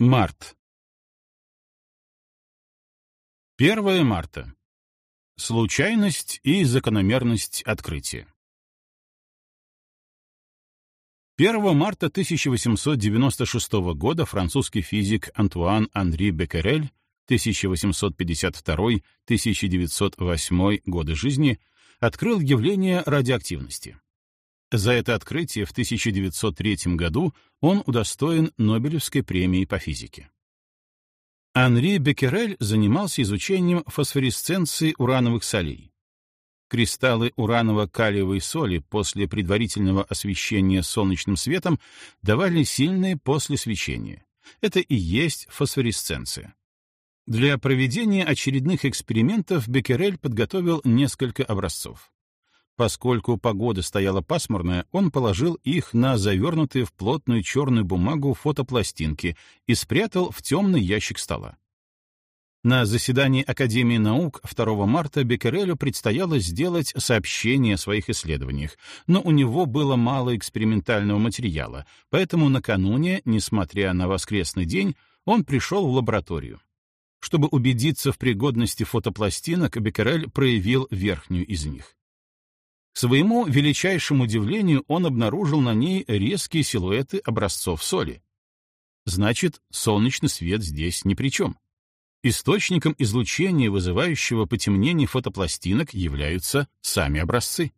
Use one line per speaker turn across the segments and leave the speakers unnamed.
Март. 1 марта. Случайность и закономерность открытия. 1 марта 1896 года французский физик Антуан Анри Беккерель 1852-1908 годы жизни открыл явление радиоактивности. За это открытие в 1903 году он удостоен Нобелевской премии по физике. Анри Беккерель занимался изучением фосфоресценции урановых солей. Кристаллы ураново-калиевой соли после предварительного освещения солнечным светом давали сильные после свечения. Это и есть фосфоресценция. Для проведения очередных экспериментов Беккерель подготовил несколько образцов. Поскольку погода стояла пасмурная, он положил их на завернутые в плотную черную бумагу фотопластинки и спрятал в темный ящик стола. На заседании Академии наук 2 марта Беккерелю предстояло сделать сообщение о своих исследованиях, но у него было мало экспериментального материала, поэтому накануне, несмотря на воскресный день, он пришел в лабораторию. Чтобы убедиться в пригодности фотопластинок, Беккерель проявил верхнюю из них. К своему величайшему удивлению он обнаружил на ней резкие силуэты образцов соли. Значит, солнечный свет здесь ни при чем. Источником излучения, вызывающего потемнение фотопластинок, являются сами образцы.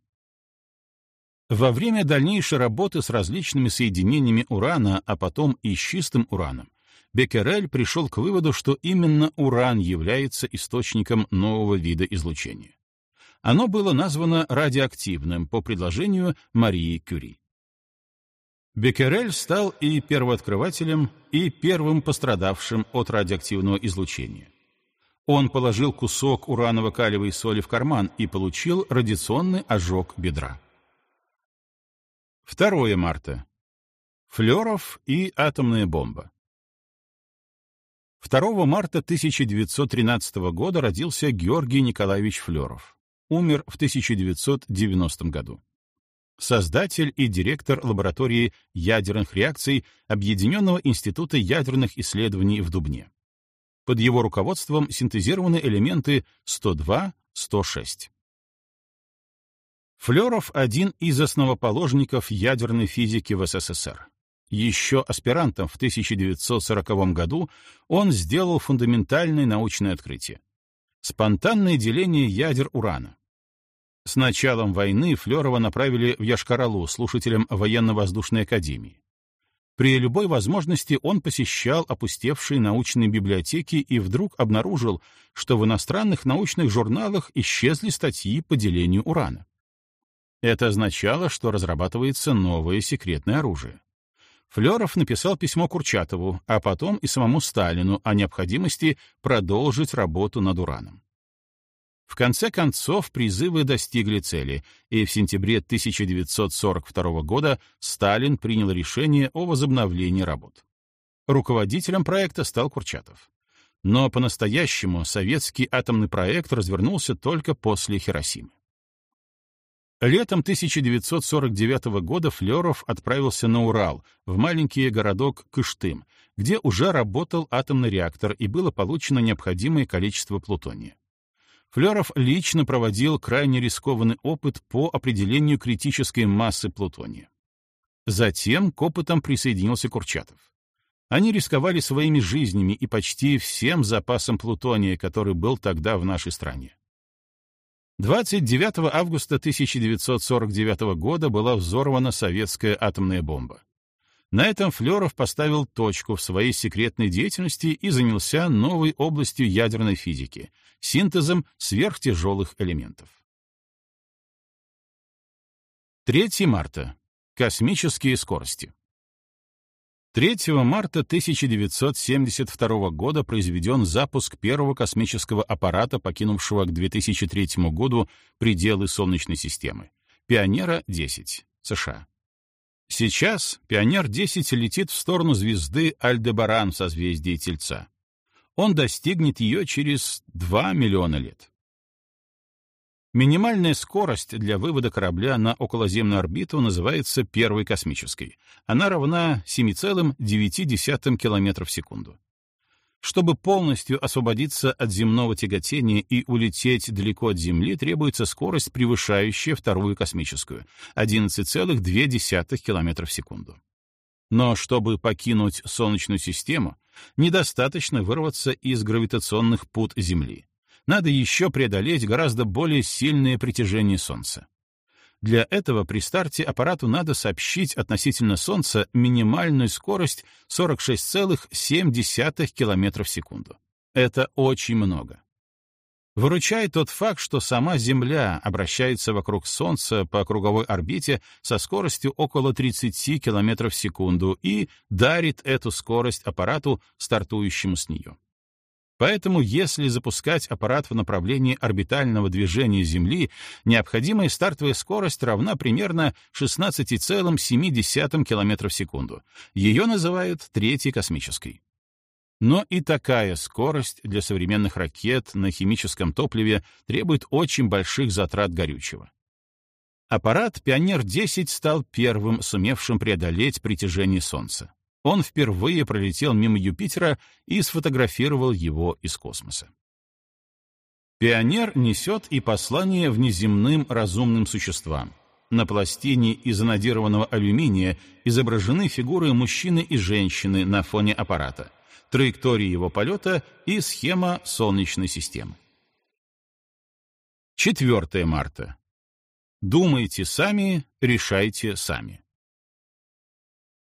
Во время дальнейшей работы с различными соединениями урана, а потом и с чистым ураном, Беккерель пришел к выводу, что именно уран является источником нового вида излучения. Оно было названо радиоактивным по предложению Марии Кюри. Беккерель стал и первооткрывателем, и первым пострадавшим от радиоактивного излучения. Он положил кусок ураново-калиевой соли в карман и получил радиационный ожог бедра. 2 марта. Флеров и атомная бомба. 2 марта 1913 года родился Георгий Николаевич Флеров умер в 1990 году. Создатель и директор лаборатории ядерных реакций Объединенного института ядерных исследований в Дубне. Под его руководством синтезированы элементы 102-106. Флеров — один из основоположников ядерной физики в СССР. Еще аспирантом в 1940 году он сделал фундаментальное научное открытие спонтанное деление ядер урана. С началом войны Флёрова направили в Яшкаралу слушателям военно-воздушной академии. При любой возможности он посещал опустевшие научные библиотеки и вдруг обнаружил, что в иностранных научных журналах исчезли статьи по делению урана. Это означало, что разрабатывается новое секретное оружие. Флёров написал письмо Курчатову, а потом и самому Сталину о необходимости продолжить работу над ураном. В конце концов, призывы достигли цели, и в сентябре 1942 года Сталин принял решение о возобновлении работ. Руководителем проекта стал Курчатов. Но по-настоящему советский атомный проект развернулся только после Хиросимы. Летом 1949 года Флеров отправился на Урал, в маленький городок Кыштым, где уже работал атомный реактор и было получено необходимое количество плутония. Флеров лично проводил крайне рискованный опыт по определению критической массы плутония. Затем к опытам присоединился Курчатов. Они рисковали своими жизнями и почти всем запасом плутония, который был тогда в нашей стране. 29 августа 1949 года была взорвана советская атомная бомба. На этом Флеров поставил точку в своей секретной деятельности и занялся новой областью ядерной физики — синтезом сверхтяжелых элементов. 3 марта. Космические скорости. 3 марта 1972 года произведен запуск первого космического аппарата, покинувшего к 2003 году пределы Солнечной системы — «Пионера-10», США. Сейчас «Пионер-10» летит в сторону звезды Альдебаран в созвездии Тельца. Он достигнет ее через 2 миллиона лет. Минимальная скорость для вывода корабля на околоземную орбиту называется первой космической. Она равна 7,9 км в секунду. Чтобы полностью освободиться от земного тяготения и улететь далеко от Земли, требуется скорость, превышающая вторую космическую — 11,2 км в секунду. Но чтобы покинуть Солнечную систему, недостаточно вырваться из гравитационных пут Земли надо еще преодолеть гораздо более сильное притяжение Солнца. Для этого при старте аппарату надо сообщить относительно Солнца минимальную скорость 46,7 км в секунду. Это очень много. Выручает тот факт, что сама Земля обращается вокруг Солнца по круговой орбите со скоростью около 30 км в секунду и дарит эту скорость аппарату, стартующему с нее. Поэтому, если запускать аппарат в направлении орбитального движения Земли, необходимая стартовая скорость равна примерно 16,7 км в секунду. Ее называют третьей космической. Но и такая скорость для современных ракет на химическом топливе требует очень больших затрат горючего. Аппарат «Пионер-10» стал первым, сумевшим преодолеть притяжение Солнца он впервые пролетел мимо Юпитера и сфотографировал его из космоса. Пионер несет и послание внеземным разумным существам. На пластине из анодированного алюминия изображены фигуры мужчины и женщины на фоне аппарата, траектория его полета и схема Солнечной системы. 4 марта. Думайте сами, решайте сами.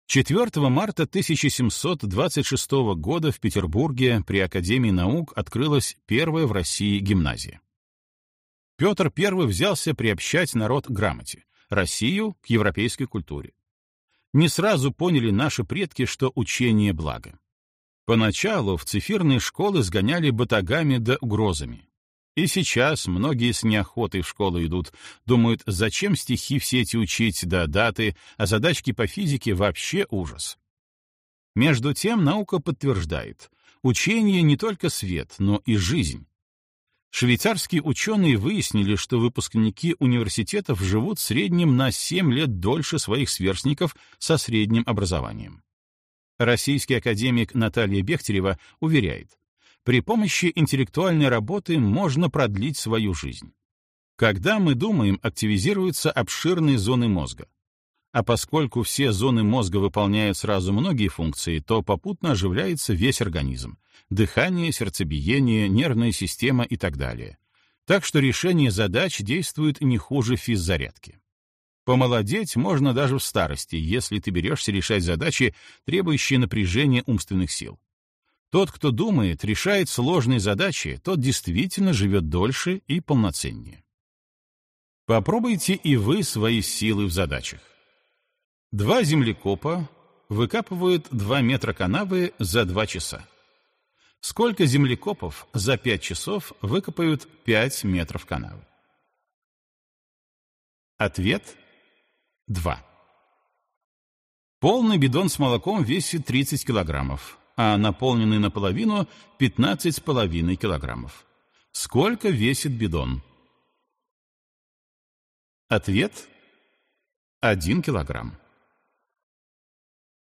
4 марта 1726 года в Петербурге при Академии наук открылась первая в России гимназия. Петр I взялся приобщать народ к грамоте, Россию — к европейской культуре. Не сразу поняли наши предки, что учение — благо. Поначалу в цифирные школы сгоняли батагами да угрозами. И сейчас многие с неохотой в школу идут, думают, зачем стихи все эти учить, да даты, а задачки по физике вообще ужас. Между тем наука подтверждает, учение не только свет, но и жизнь. Швейцарские ученые выяснили, что выпускники университетов живут в среднем на 7 лет дольше своих сверстников со средним образованием. Российский академик Наталья Бехтерева уверяет, при помощи интеллектуальной работы можно продлить свою жизнь. Когда мы думаем, активизируются обширные зоны мозга. А поскольку все зоны мозга выполняют сразу многие функции, то попутно оживляется весь организм — дыхание, сердцебиение, нервная система и так далее. Так что решение задач действует не хуже физзарядки. Помолодеть можно даже в старости, если ты берешься решать задачи, требующие напряжения умственных сил. Тот, кто думает, решает сложные задачи, тот действительно живет дольше и полноценнее. Попробуйте и вы свои силы в задачах. Два землекопа выкапывают 2 метра канавы за 2 часа. Сколько землекопов за 5 часов выкопают 5 метров канавы? Ответ — 2. Полный бидон с молоком весит 30 килограммов а наполненный наполовину — 15,5 килограммов. Сколько весит бидон? Ответ — 1 килограмм.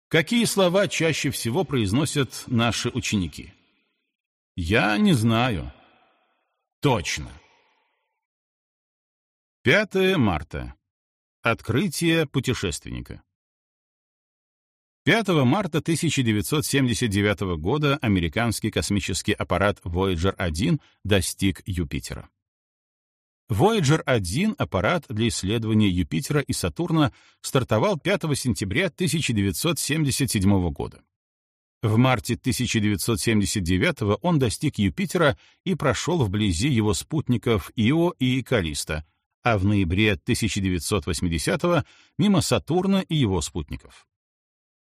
Какие слова чаще всего произносят наши ученики? Я не знаю. Точно. 5 марта. Открытие путешественника. 5 марта 1979 года американский космический аппарат Voyager-1 достиг Юпитера. Voyager-1, аппарат для исследования Юпитера и Сатурна, стартовал 5 сентября 1977 года. В марте 1979 он достиг Юпитера и прошел вблизи его спутников Ио и Калиста, а в ноябре 1980 мимо Сатурна и его спутников.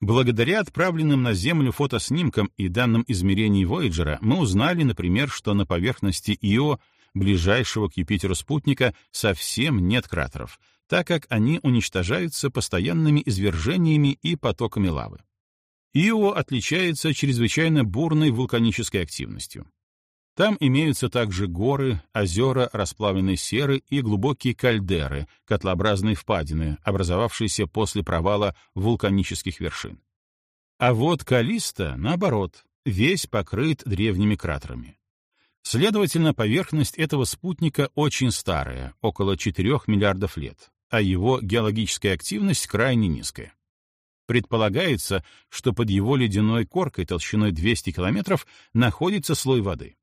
Благодаря отправленным на Землю фотоснимкам и данным измерений Вояджера мы узнали, например, что на поверхности Ио, ближайшего к Юпитеру спутника, совсем нет кратеров, так как они уничтожаются постоянными извержениями и потоками лавы. Ио отличается чрезвычайно бурной вулканической активностью. Там имеются также горы, озера расплавленной серы и глубокие кальдеры, котлообразные впадины, образовавшиеся после провала вулканических вершин. А вот Калиста, наоборот, весь покрыт древними кратерами. Следовательно, поверхность этого спутника очень старая, около 4 миллиардов лет, а его геологическая активность крайне низкая. Предполагается, что под его ледяной коркой толщиной 200 километров находится слой воды.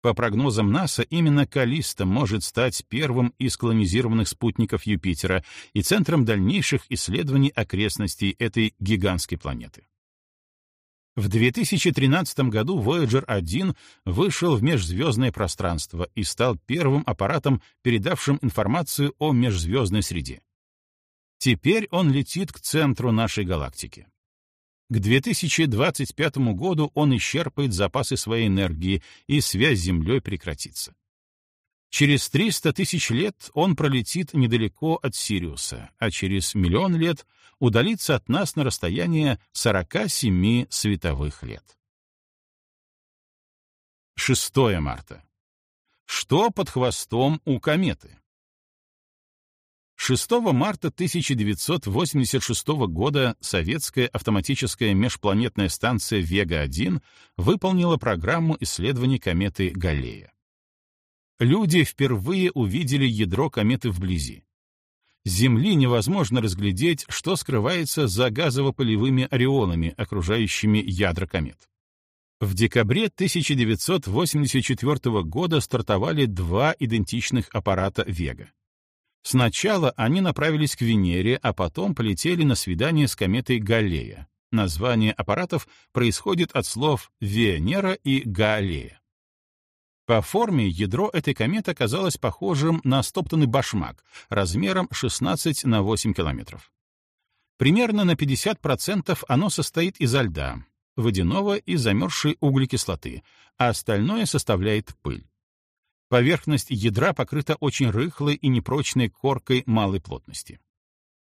По прогнозам НАСА, именно Калиста может стать первым из колонизированных спутников Юпитера и центром дальнейших исследований окрестностей этой гигантской планеты. В 2013 году Voyager 1 вышел в межзвездное пространство и стал первым аппаратом, передавшим информацию о межзвездной среде. Теперь он летит к центру нашей галактики. К 2025 году он исчерпает запасы своей энергии, и связь с Землей прекратится. Через 300 тысяч лет он пролетит недалеко от Сириуса, а через миллион лет удалится от нас на расстояние 47 световых лет. 6 марта. Что под хвостом у кометы? 6 марта 1986 года советская автоматическая межпланетная станция «Вега-1» выполнила программу исследований кометы Галлея. Люди впервые увидели ядро кометы вблизи. С Земли невозможно разглядеть, что скрывается за газово-полевыми ореолами, окружающими ядра комет. В декабре 1984 года стартовали два идентичных аппарата «Вега». Сначала они направились к Венере, а потом полетели на свидание с кометой Галлея. Название аппаратов происходит от слов «Венера» и «Галлея». По форме ядро этой кометы оказалось похожим на стоптанный башмак размером 16 на 8 километров. Примерно на 50% оно состоит изо льда, водяного и замерзшей углекислоты, а остальное составляет пыль. Поверхность ядра покрыта очень рыхлой и непрочной коркой малой плотности.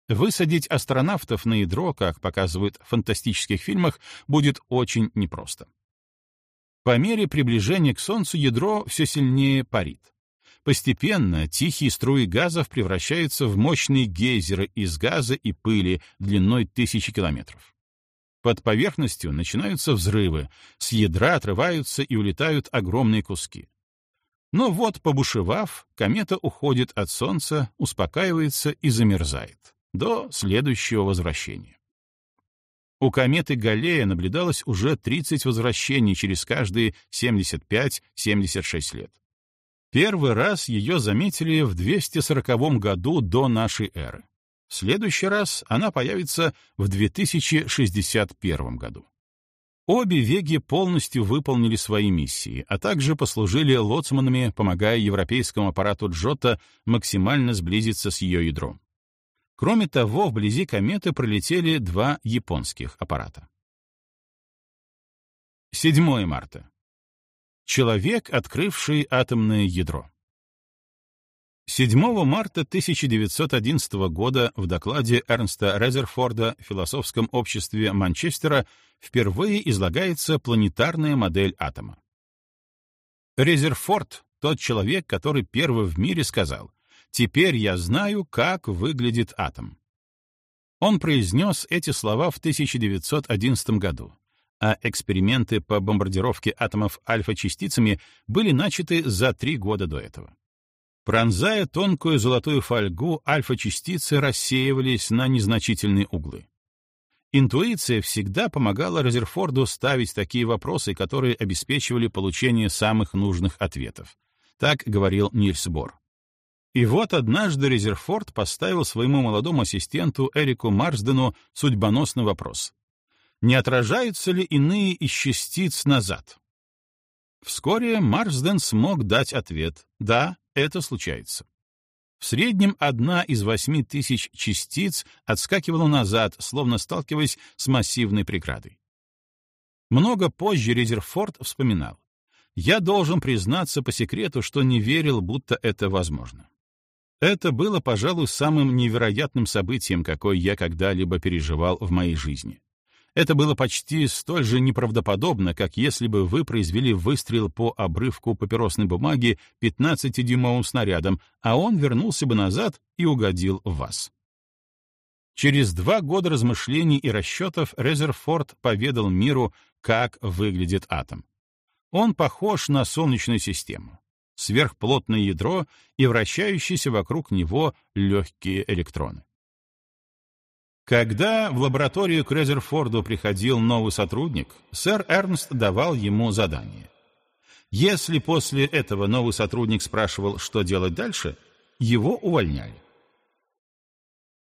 Высадить астронавтов на ядро, как показывают в фантастических фильмах, будет очень непросто. По мере приближения к Солнцу ядро все сильнее парит. Постепенно тихие струи газов превращаются в мощные гейзеры из газа и пыли длиной тысячи километров. Под поверхностью начинаются взрывы, с ядра отрываются и улетают огромные куски. Но вот, побушевав, комета уходит от Солнца, успокаивается и замерзает. До следующего возвращения. У кометы Галлея наблюдалось уже 30 возвращений через каждые 75-76 лет. Первый раз ее заметили в 240 году до нашей эры. В следующий раз она появится в 2061 году. Обе Веги полностью выполнили свои миссии, а также послужили лоцманами, помогая европейскому аппарату Джота максимально сблизиться с ее ядром. Кроме того, вблизи кометы пролетели два японских аппарата. 7 марта. Человек, открывший атомное ядро. 7 марта 1911 года в докладе Эрнста Резерфорда в философском обществе Манчестера впервые излагается планетарная модель атома. Резерфорд — тот человек, который первый в мире сказал «Теперь я знаю, как выглядит атом». Он произнес эти слова в 1911 году, а эксперименты по бомбардировке атомов альфа-частицами были начаты за три года до этого. Пронзая тонкую золотую фольгу, альфа-частицы рассеивались на незначительные углы. Интуиция всегда помогала Резерфорду ставить такие вопросы, которые обеспечивали получение самых нужных ответов. Так говорил Нильс Бор. И вот однажды Резерфорд поставил своему молодому ассистенту Эрику Марсдену судьбоносный вопрос. Не отражаются ли иные из частиц назад? Вскоре Марсден смог дать ответ «Да, это случается». В среднем одна из восьми тысяч частиц отскакивала назад, словно сталкиваясь с массивной преградой. Много позже Резерфорд вспоминал. «Я должен признаться по секрету, что не верил, будто это возможно. Это было, пожалуй, самым невероятным событием, какое я когда-либо переживал в моей жизни. Это было почти столь же неправдоподобно, как если бы вы произвели выстрел по обрывку папиросной бумаги 15-дюймовым снарядом, а он вернулся бы назад и угодил в вас. Через два года размышлений и расчетов Резерфорд поведал миру, как выглядит атом. Он похож на Солнечную систему. Сверхплотное ядро и вращающиеся вокруг него легкие электроны. Когда в лабораторию к Резерфорду приходил новый сотрудник, сэр Эрнст давал ему задание. Если после этого новый сотрудник спрашивал, что делать дальше, его увольняли.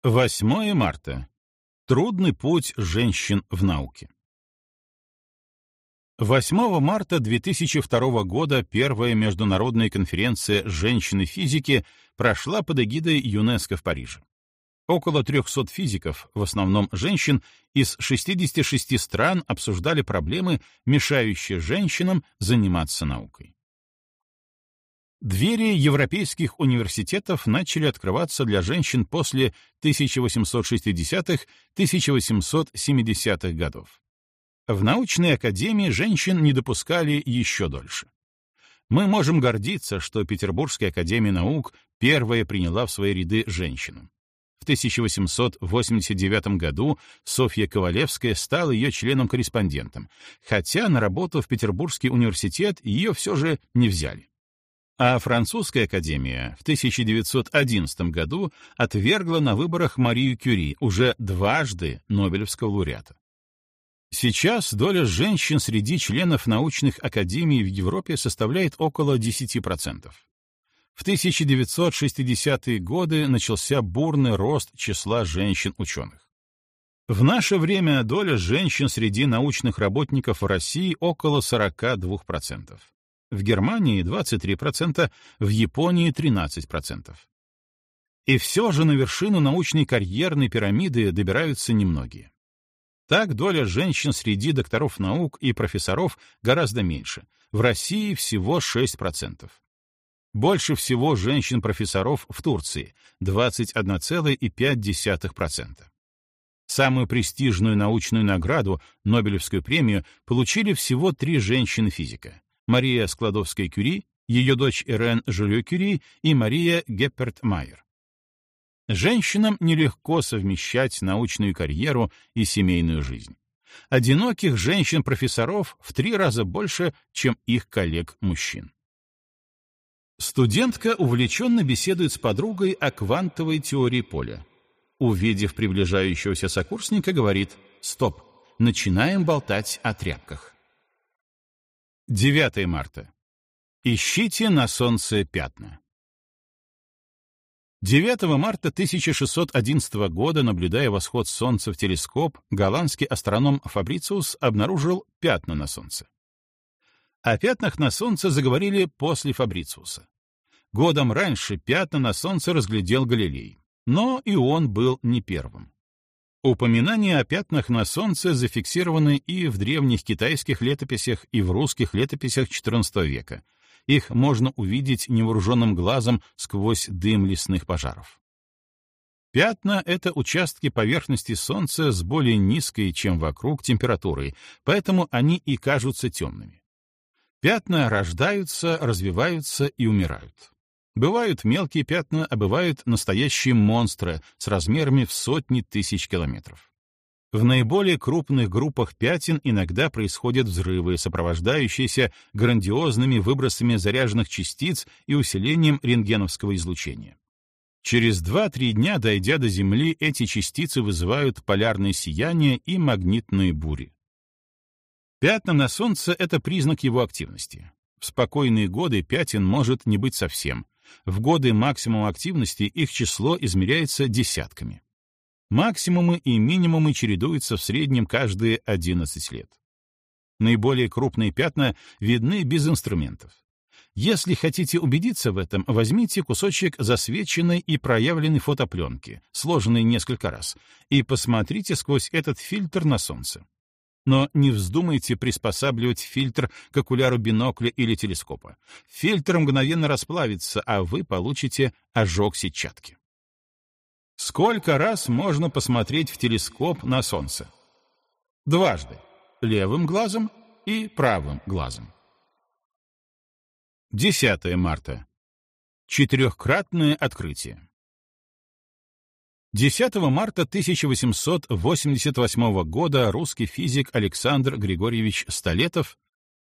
8 марта. Трудный путь женщин в науке. 8 марта 2002 года первая международная конференция «Женщины физики» прошла под эгидой ЮНЕСКО в Париже. Около 300 физиков, в основном женщин, из 66 стран обсуждали проблемы, мешающие женщинам заниматься наукой. Двери европейских университетов начали открываться для женщин после 1860-1870-х годов. В научной академии женщин не допускали еще дольше. Мы можем гордиться, что Петербургская академия наук первая приняла в свои ряды женщину. В 1889 году Софья Ковалевская стала ее членом-корреспондентом, хотя на работу в Петербургский университет ее все же не взяли. А французская академия в 1911 году отвергла на выборах Марию Кюри, уже дважды Нобелевского лауреата. Сейчас доля женщин среди членов научных академий в Европе составляет около 10%. В 1960-е годы начался бурный рост числа женщин-ученых. В наше время доля женщин среди научных работников в России около 42%. В Германии 23%, в Японии 13%. И все же на вершину научной карьерной пирамиды добираются немногие. Так доля женщин среди докторов наук и профессоров гораздо меньше. В России всего 6%. Больше всего женщин-профессоров в Турции — 21,5%. Самую престижную научную награду, Нобелевскую премию, получили всего три женщины-физика — Мария Складовская-Кюри, ее дочь Ирен Жюлё-Кюри и Мария Гепперт-Майер. Женщинам нелегко совмещать научную карьеру и семейную жизнь. Одиноких женщин-профессоров в три раза больше, чем их коллег-мужчин. Студентка увлеченно беседует с подругой о квантовой теории поля. Увидев приближающегося сокурсника, говорит «Стоп, начинаем болтать о тряпках». 9 марта. Ищите на солнце пятна. 9 марта 1611 года, наблюдая восход Солнца в телескоп, голландский астроном Фабрициус обнаружил пятна на Солнце. О пятнах на Солнце заговорили после Фабрициуса. Годом раньше пятна на Солнце разглядел Галилей, но и он был не первым. Упоминания о пятнах на Солнце зафиксированы и в древних китайских летописях, и в русских летописях XIV века. Их можно увидеть невооруженным глазом сквозь дым лесных пожаров. Пятна — это участки поверхности Солнца с более низкой, чем вокруг, температурой, поэтому они и кажутся темными. Пятна рождаются, развиваются и умирают. Бывают мелкие пятна, а бывают настоящие монстры с размерами в сотни тысяч километров. В наиболее крупных группах пятен иногда происходят взрывы, сопровождающиеся грандиозными выбросами заряженных частиц и усилением рентгеновского излучения. Через 2-3 дня, дойдя до Земли, эти частицы вызывают полярное сияние и магнитные бури. Пятна на Солнце — это признак его активности. В спокойные годы пятен может не быть совсем. В годы максимума активности их число измеряется десятками. Максимумы и минимумы чередуются в среднем каждые 11 лет. Наиболее крупные пятна видны без инструментов. Если хотите убедиться в этом, возьмите кусочек засвеченной и проявленной фотопленки, сложенной несколько раз, и посмотрите сквозь этот фильтр на солнце. Но не вздумайте приспосабливать фильтр к окуляру бинокля или телескопа. Фильтр мгновенно расплавится, а вы получите ожог сетчатки. Сколько раз можно посмотреть в телескоп на Солнце? Дважды. Левым глазом и правым глазом. 10 марта. Четырехкратное открытие. 10 марта 1888 года русский физик Александр Григорьевич Столетов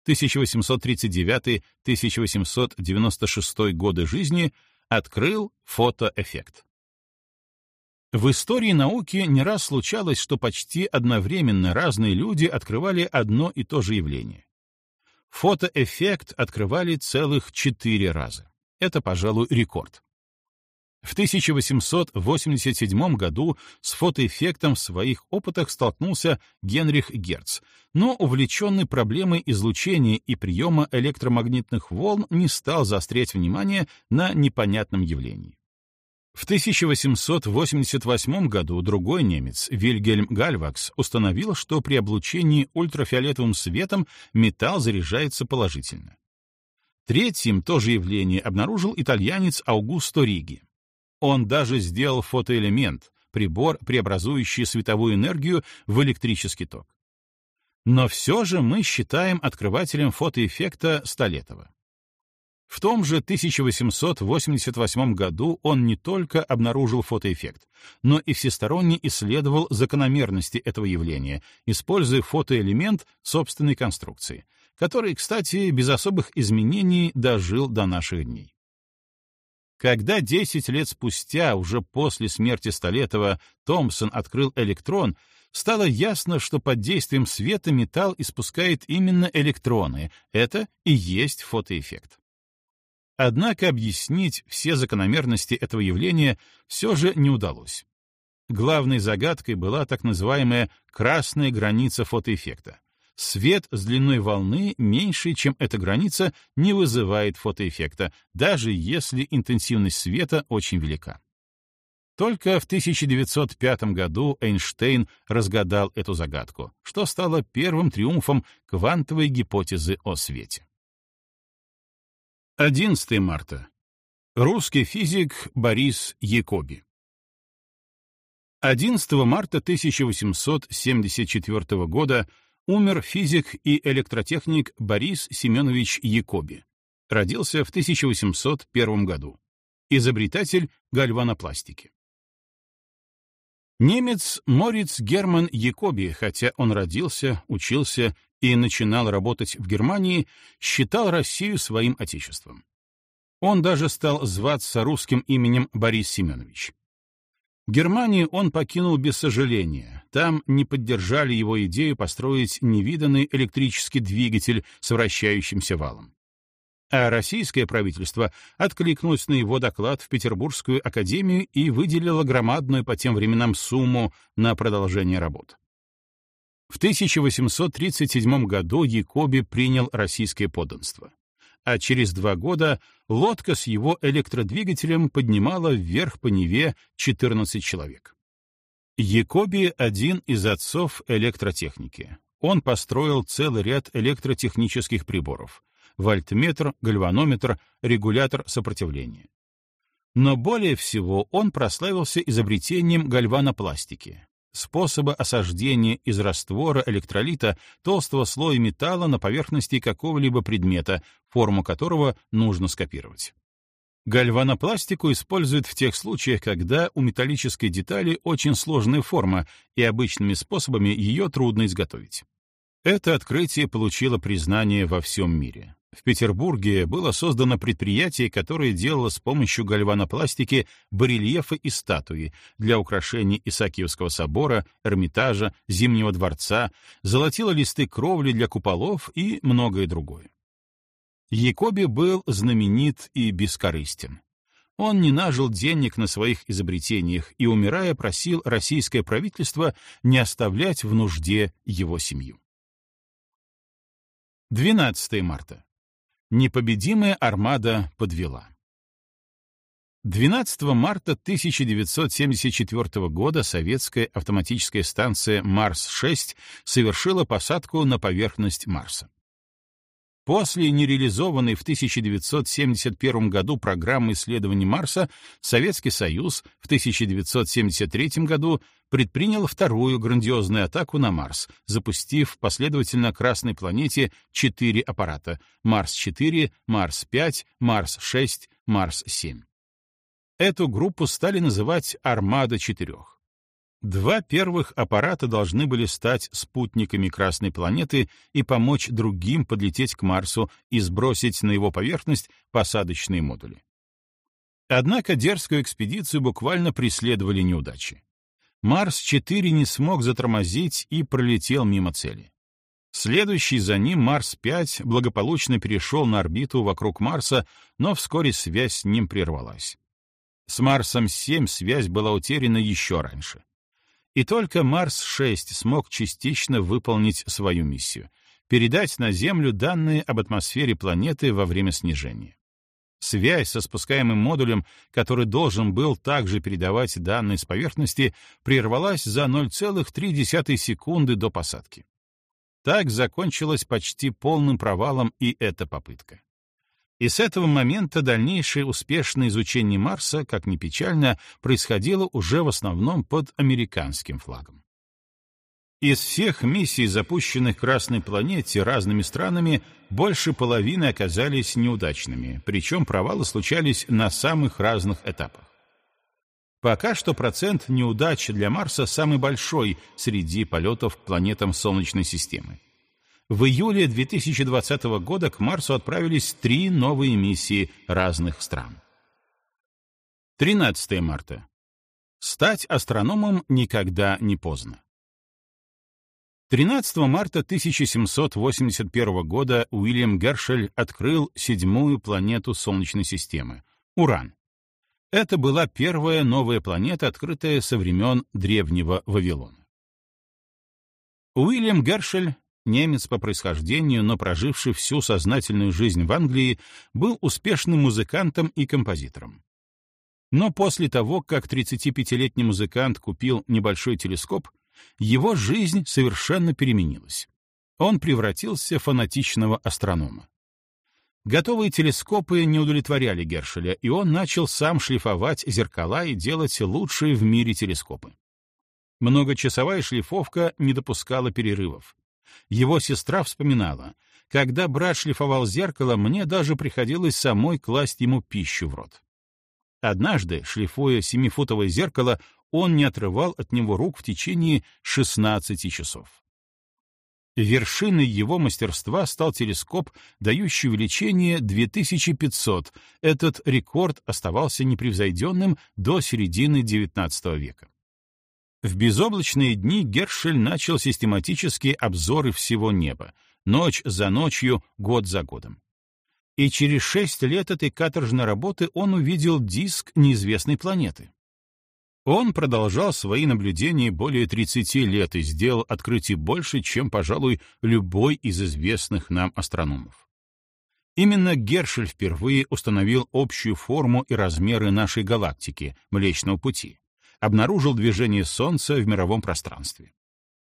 1839-1896 годы жизни открыл фотоэффект. В истории науки не раз случалось, что почти одновременно разные люди открывали одно и то же явление. Фотоэффект открывали целых четыре раза. Это, пожалуй, рекорд. В 1887 году с фотоэффектом в своих опытах столкнулся Генрих Герц, но увлеченный проблемой излучения и приема электромагнитных волн не стал заострять внимание на непонятном явлении. В 1888 году другой немец, Вильгельм Гальвакс, установил, что при облучении ультрафиолетовым светом металл заряжается положительно. Третьим то же явление обнаружил итальянец Аугусто Риги. Он даже сделал фотоэлемент, прибор, преобразующий световую энергию в электрический ток. Но все же мы считаем открывателем фотоэффекта Столетова. В том же 1888 году он не только обнаружил фотоэффект, но и всесторонне исследовал закономерности этого явления, используя фотоэлемент собственной конструкции, который, кстати, без особых изменений дожил до наших дней. Когда 10 лет спустя, уже после смерти Столетова, Томпсон открыл электрон, стало ясно, что под действием света металл испускает именно электроны. Это и есть фотоэффект. Однако объяснить все закономерности этого явления все же не удалось. Главной загадкой была так называемая красная граница фотоэффекта. Свет с длиной волны меньше, чем эта граница, не вызывает фотоэффекта, даже если интенсивность света очень велика. Только в 1905 году Эйнштейн разгадал эту загадку, что стало первым триумфом квантовой гипотезы о свете. 11 марта. Русский физик Борис Якоби. 11 марта 1874 года умер физик и электротехник Борис Семенович Якоби. Родился в 1801 году. Изобретатель гальванопластики. Немец Мориц Герман Якоби, хотя он родился, учился и начинал работать в Германии, считал Россию своим отечеством. Он даже стал зваться русским именем Борис Семенович. Германию он покинул без сожаления. Там не поддержали его идею построить невиданный электрический двигатель с вращающимся валом. А российское правительство откликнулось на его доклад в Петербургскую академию и выделило громадную по тем временам сумму на продолжение работ. В 1837 году Якоби принял российское подданство а через два года лодка с его электродвигателем поднимала вверх по Неве 14 человек. Якоби — один из отцов электротехники. Он построил целый ряд электротехнических приборов — вольтметр, гальванометр, регулятор сопротивления. Но более всего он прославился изобретением гальванопластики, способа осаждения из раствора электролита толстого слоя металла на поверхности какого-либо предмета, форму которого нужно скопировать. Гальванопластику используют в тех случаях, когда у металлической детали очень сложная форма, и обычными способами ее трудно изготовить. Это открытие получило признание во всем мире. В Петербурге было создано предприятие, которое делало с помощью гальванопластики барельефы и статуи для украшений Исаакиевского собора, Эрмитажа, Зимнего дворца, золотило листы кровли для куполов и многое другое. Якоби был знаменит и бескорыстен. Он не нажил денег на своих изобретениях и, умирая, просил российское правительство не оставлять в нужде его семью. 12 марта. Непобедимая армада подвела. 12 марта 1974 года советская автоматическая станция «Марс-6» совершила посадку на поверхность Марса. После нереализованной в 1971 году программы исследований Марса Советский Союз в 1973 году предпринял вторую грандиозную атаку на Марс, запустив последовательно Красной планете четыре аппарата — Марс-4, Марс-5, Марс-6, Марс-7. Эту группу стали называть «Армада четырех». Два первых аппарата должны были стать спутниками Красной планеты и помочь другим подлететь к Марсу и сбросить на его поверхность посадочные модули. Однако дерзкую экспедицию буквально преследовали неудачи. Марс-4 не смог затормозить и пролетел мимо цели. Следующий за ним Марс-5 благополучно перешел на орбиту вокруг Марса, но вскоре связь с ним прервалась. С Марсом-7 связь была утеряна еще раньше. И только Марс-6 смог частично выполнить свою миссию — передать на Землю данные об атмосфере планеты во время снижения. Связь со спускаемым модулем, который должен был также передавать данные с поверхности, прервалась за 0,3 секунды до посадки. Так закончилась почти полным провалом и эта попытка. И с этого момента дальнейшее успешное изучение Марса, как ни печально, происходило уже в основном под американским флагом. Из всех миссий, запущенных Красной планете разными странами, больше половины оказались неудачными, причем провалы случались на самых разных этапах. Пока что процент неудач для Марса самый большой среди полетов к планетам Солнечной системы в июле 2020 года к Марсу отправились три новые миссии разных стран. 13 марта. Стать астрономом никогда не поздно. 13 марта 1781 года Уильям Гершель открыл седьмую планету Солнечной системы — Уран. Это была первая новая планета, открытая со времен древнего Вавилона. Уильям Гершель немец по происхождению, но проживший всю сознательную жизнь в Англии, был успешным музыкантом и композитором. Но после того, как 35-летний музыкант купил небольшой телескоп, его жизнь совершенно переменилась. Он превратился в фанатичного астронома. Готовые телескопы не удовлетворяли Гершеля, и он начал сам шлифовать зеркала и делать лучшие в мире телескопы. Многочасовая шлифовка не допускала перерывов. Его сестра вспоминала, когда брат шлифовал зеркало, мне даже приходилось самой класть ему пищу в рот. Однажды, шлифуя семифутовое зеркало, он не отрывал от него рук в течение 16 часов. Вершиной его мастерства стал телескоп, дающий увеличение 2500. Этот рекорд оставался непревзойденным до середины XIX века. В безоблачные дни Гершель начал систематические обзоры всего неба, ночь за ночью, год за годом. И через шесть лет этой каторжной работы он увидел диск неизвестной планеты. Он продолжал свои наблюдения более 30 лет и сделал открытий больше, чем, пожалуй, любой из известных нам астрономов. Именно Гершель впервые установил общую форму и размеры нашей галактики, Млечного Пути обнаружил движение Солнца в мировом пространстве.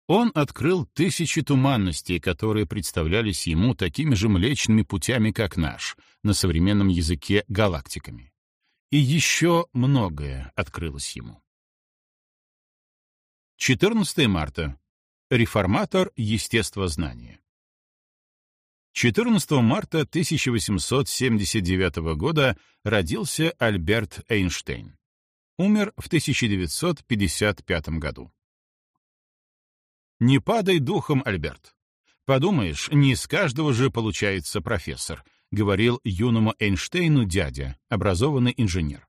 Он открыл тысячи туманностей, которые представлялись ему такими же млечными путями, как наш, на современном языке галактиками. И еще многое открылось ему. 14 марта. Реформатор естествознания. 14 марта 1879 года родился Альберт Эйнштейн. Умер в 1955 году. «Не падай духом, Альберт. Подумаешь, не из каждого же получается профессор», — говорил юному Эйнштейну дядя, образованный инженер.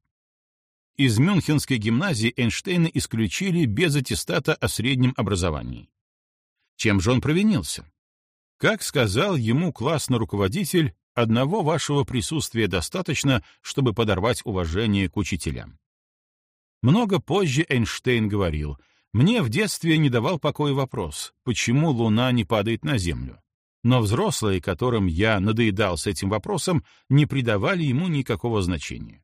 Из Мюнхенской гимназии Эйнштейна исключили без аттестата о среднем образовании. Чем же он провинился? Как сказал ему классный руководитель, одного вашего присутствия достаточно, чтобы подорвать уважение к учителям. Много позже Эйнштейн говорил, «Мне в детстве не давал покоя вопрос, почему Луна не падает на Землю. Но взрослые, которым я надоедал с этим вопросом, не придавали ему никакого значения.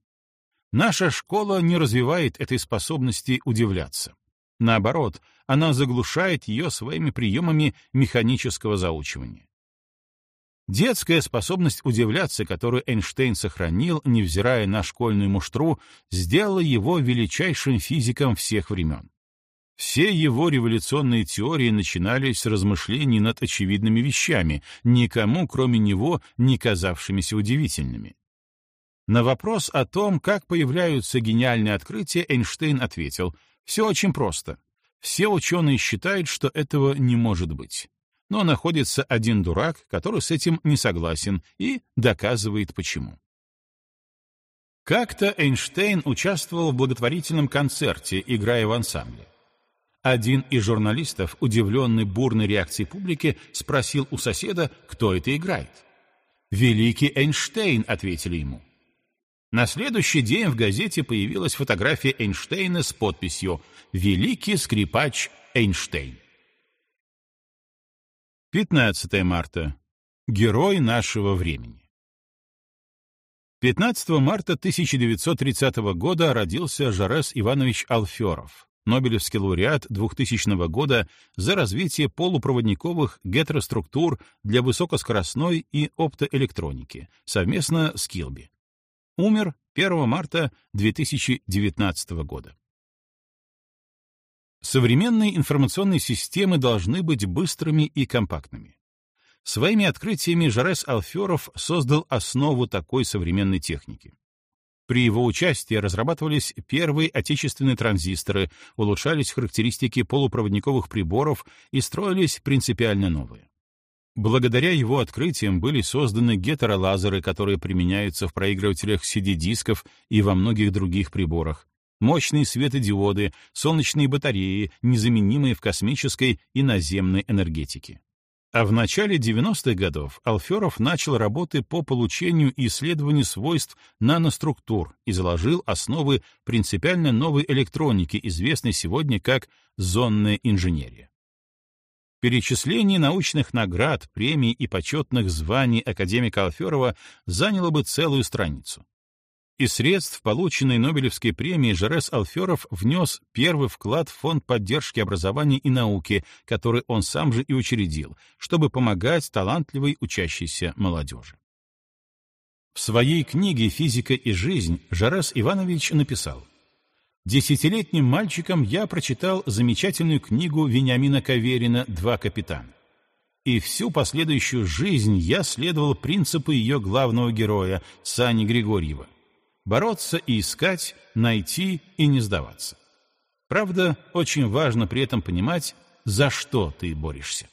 Наша школа не развивает этой способности удивляться. Наоборот, она заглушает ее своими приемами механического заучивания. Детская способность удивляться, которую Эйнштейн сохранил, невзирая на школьную муштру, сделала его величайшим физиком всех времен. Все его революционные теории начинались с размышлений над очевидными вещами, никому, кроме него, не казавшимися удивительными. На вопрос о том, как появляются гениальные открытия, Эйнштейн ответил, «Все очень просто. Все ученые считают, что этого не может быть. Но находится один дурак, который с этим не согласен и доказывает почему». Как-то Эйнштейн участвовал в благотворительном концерте, играя в ансамбле. Один из журналистов, удивленный бурной реакцией публики, спросил у соседа, кто это играет. «Великий Эйнштейн», — ответили ему. На следующий день в газете появилась фотография Эйнштейна с подписью «Великий скрипач Эйнштейн». 15 марта. Герой нашего времени. 15 марта 1930 года родился Жарес Иванович Алферов, Нобелевский лауреат 2000 года за развитие полупроводниковых гетероструктур для высокоскоростной и оптоэлектроники совместно с Килби. Умер 1 марта 2019 года. Современные информационные системы должны быть быстрыми и компактными. Своими открытиями Жарес Алферов создал основу такой современной техники. При его участии разрабатывались первые отечественные транзисторы, улучшались характеристики полупроводниковых приборов и строились принципиально новые. Благодаря его открытиям были созданы гетеролазеры, которые применяются в проигрывателях CD-дисков и во многих других приборах, мощные светодиоды, солнечные батареи, незаменимые в космической и наземной энергетике. А в начале 90-х годов Алферов начал работы по получению и исследованию свойств наноструктур и заложил основы принципиально новой электроники, известной сегодня как зонная инженерия. Перечисление научных наград, премий и почетных званий академика Алферова заняло бы целую страницу. Из средств, полученной Нобелевской премией, Жерес Алферов внес первый вклад в Фонд поддержки образования и науки, который он сам же и учредил, чтобы помогать талантливой учащейся молодежи. В своей книге «Физика и жизнь» Жарес Иванович написал «Десятилетним мальчиком я прочитал замечательную книгу Вениамина Каверина «Два капитана». И всю последующую жизнь я следовал принципу ее главного героя, Сани Григорьева — бороться и искать, найти и не сдаваться. Правда, очень важно при этом понимать, за что ты борешься.